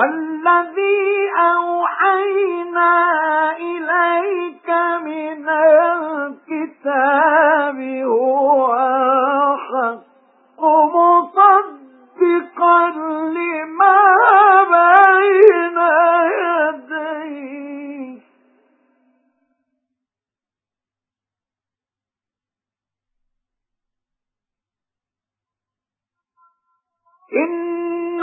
وَالَّذِي أَوْحَيْنَا إِلَيْكَ مِنَ الْكِتَابِ هُوَ الْحَقُّ مُصَدِّقًا لِمَا بَيْنَ يَدَيْهِ إِنَّ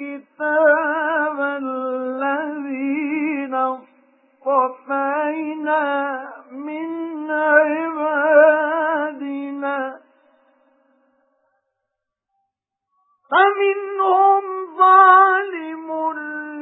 الْكِتَابَ الَّذِينَ اصْطَفَيْنَا مِنْ عِبَادِنَا. فَمِنْهُمْ ظَالِمٌ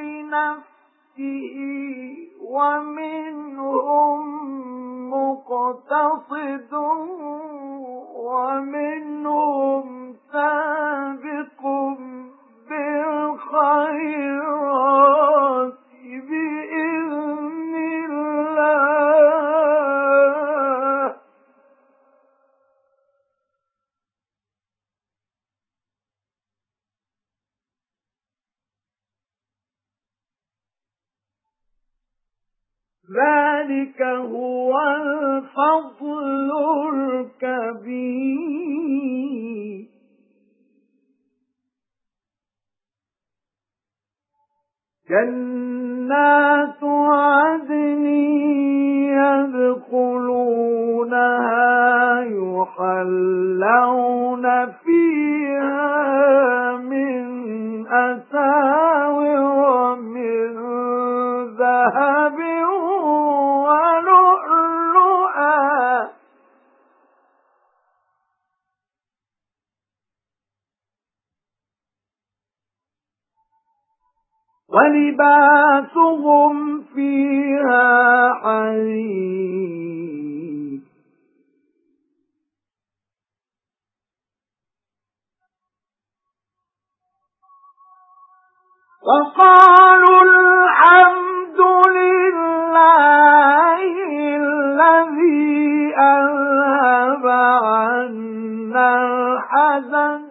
لِنَفْسِهِ وَمِنْهُمْ ذَلِكَ هُوَ الْفَضْلُ جَنَّاتُ عَدْنٍ يَدْخُلُونَهَا يُحَلَّوْنَ فِيهَا مِنْ أَسَاوِرَ مِنْ ذَهَبٍ وَلِبَاسُهُمْ فِيهَا حَرِيرٌ. وَقَالُوا الْحَمْدُ لِلَّهِ الَّذِي أَذْهَبَ عَنَّا الْحَزَنَ.